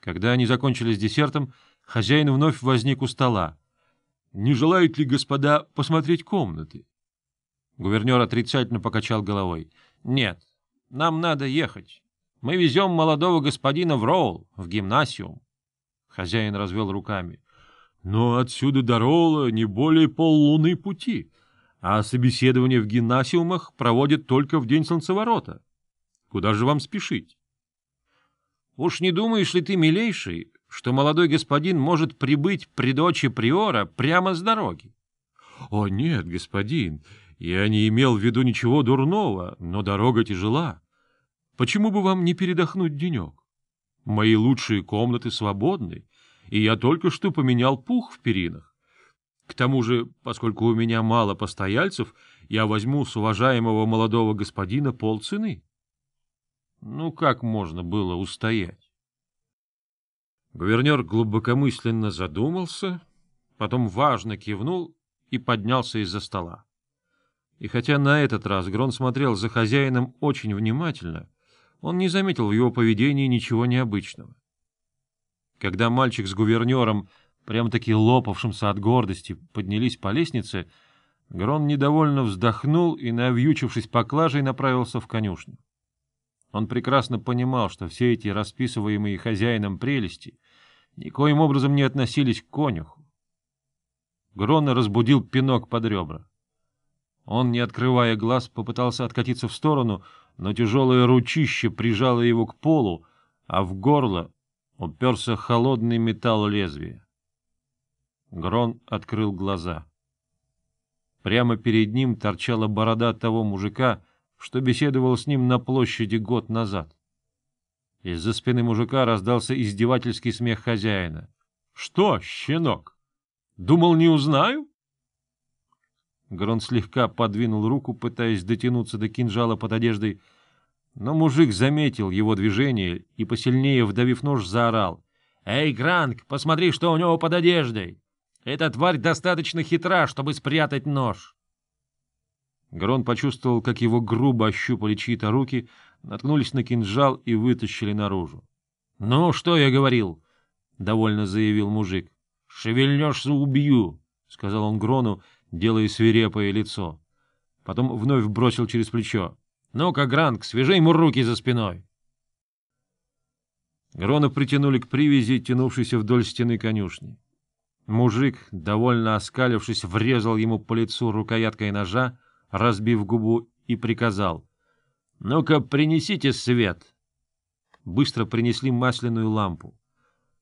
Когда они закончили с десертом, хозяин вновь возник у стола. — Не желают ли господа посмотреть комнаты? Гувернер отрицательно покачал головой. — Нет, нам надо ехать. Мы везем молодого господина в Роул, в гимнасиум. Хозяин развел руками. — Но отсюда до Роула не более поллуны пути, а собеседование в гимнасиумах проводят только в день солнцеворота. Куда же вам спешить? — Уж не думаешь ли ты, милейший, что молодой господин может прибыть при дочи приора прямо с дороги? — О, нет, господин, я не имел в виду ничего дурного, но дорога тяжела. Почему бы вам не передохнуть денек? Мои лучшие комнаты свободны, и я только что поменял пух в перинах. К тому же, поскольку у меня мало постояльцев, я возьму с уважаемого молодого господина полцены. Ну, как можно было устоять? Гувернер глубокомысленно задумался, потом важно кивнул и поднялся из-за стола. И хотя на этот раз Грон смотрел за хозяином очень внимательно, он не заметил в его поведении ничего необычного. Когда мальчик с гувернером, прям-таки лопавшимся от гордости, поднялись по лестнице, Грон недовольно вздохнул и, навьючившись поклажей, направился в конюшню. Он прекрасно понимал, что все эти расписываемые хозяином прелести никоим образом не относились к конюху. Грона разбудил пинок под ребра. Он, не открывая глаз, попытался откатиться в сторону, но тяжелое ручище прижало его к полу, а в горло уперся холодный металл лезвия. Грон открыл глаза. Прямо перед ним торчала борода того мужика, что беседовал с ним на площади год назад. Из-за спины мужика раздался издевательский смех хозяина. — Что, щенок? Думал, не узнаю? Грон слегка подвинул руку, пытаясь дотянуться до кинжала под одеждой, но мужик заметил его движение и, посильнее вдавив нож, заорал. — Эй, Гранк, посмотри, что у него под одеждой! Эта тварь достаточно хитра, чтобы спрятать нож. Грон почувствовал, как его грубо ощупали чьи-то руки, наткнулись на кинжал и вытащили наружу. — Ну, что я говорил? — довольно заявил мужик. — Шевельнешься — убью, — сказал он Грону, делая свирепое лицо. Потом вновь бросил через плечо. — Ну-ка, Гранк, свяжи ему руки за спиной. Грона притянули к привязи, тянувшейся вдоль стены конюшни. Мужик, довольно оскалившись, врезал ему по лицу рукояткой ножа, разбив губу, и приказал. — Ну-ка, принесите свет. Быстро принесли масляную лампу.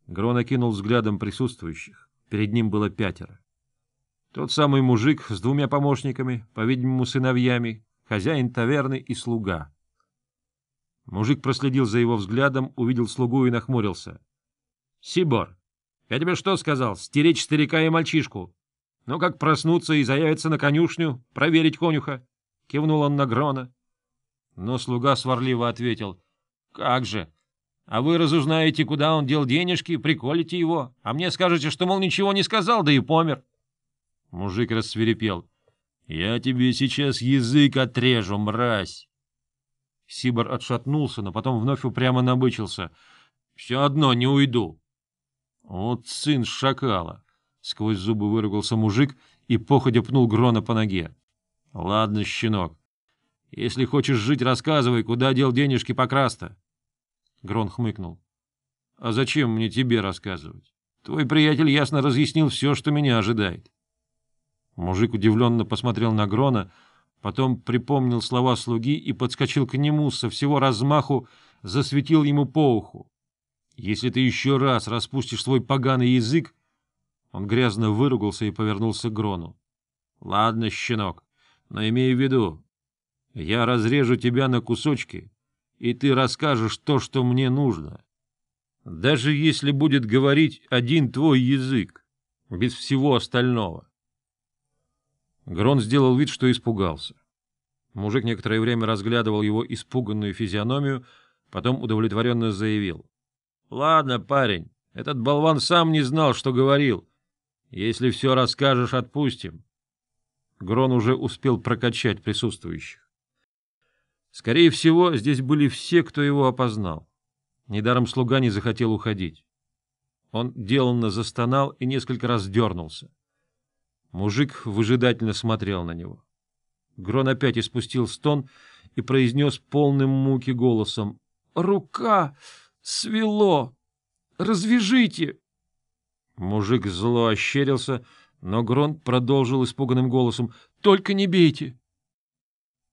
Грон окинул взглядом присутствующих. Перед ним было пятеро. Тот самый мужик с двумя помощниками, по-видимому, сыновьями, хозяин таверны и слуга. Мужик проследил за его взглядом, увидел слугу и нахмурился. — Сибор, я тебе что сказал? Стеречь старика и мальчишку. Ну, как проснуться и заявиться на конюшню, проверить конюха? Кивнул он на Грона. Но слуга сварливо ответил. — Как же? А вы разузнаете, куда он дел денежки, приколите его, а мне скажете, что, мол, ничего не сказал, да и помер. Мужик рассверепел. — Я тебе сейчас язык отрежу, мразь! Сибор отшатнулся, но потом вновь упрямо набычился. — Все одно не уйду. — Вот сын шакала! — сквозь зубы выругался мужик и походя пнул Грона по ноге. — Ладно, щенок. Если хочешь жить, рассказывай, куда дел денежки покраста. Грон хмыкнул. — А зачем мне тебе рассказывать? Твой приятель ясно разъяснил все, что меня ожидает. Мужик удивленно посмотрел на Грона, потом припомнил слова слуги и подскочил к нему со всего размаху, засветил ему по уху. «Если ты еще раз распустишь свой поганый язык...» Он грязно выругался и повернулся к Грону. «Ладно, щенок, но имей в виду, я разрежу тебя на кусочки, и ты расскажешь то, что мне нужно. Даже если будет говорить один твой язык, без всего остального. Грон сделал вид, что испугался. Мужик некоторое время разглядывал его испуганную физиономию, потом удовлетворенно заявил. — Ладно, парень, этот болван сам не знал, что говорил. Если все расскажешь, отпустим. Грон уже успел прокачать присутствующих. Скорее всего, здесь были все, кто его опознал. Недаром слуга не захотел уходить. Он деланно застонал и несколько раз дернулся. Мужик выжидательно смотрел на него. Грон опять испустил стон и произнес полным муки голосом. — Рука свело! Развяжите! Мужик зло ощерился, но Грон продолжил испуганным голосом. — Только не бейте!